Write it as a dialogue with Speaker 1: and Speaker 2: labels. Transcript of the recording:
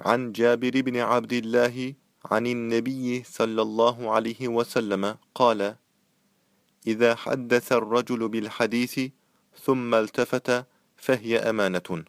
Speaker 1: عن جابر بن عبد الله عن النبي صلى الله عليه وسلم قال إذا حدث الرجل بالحديث ثم التفت فهي أمانة.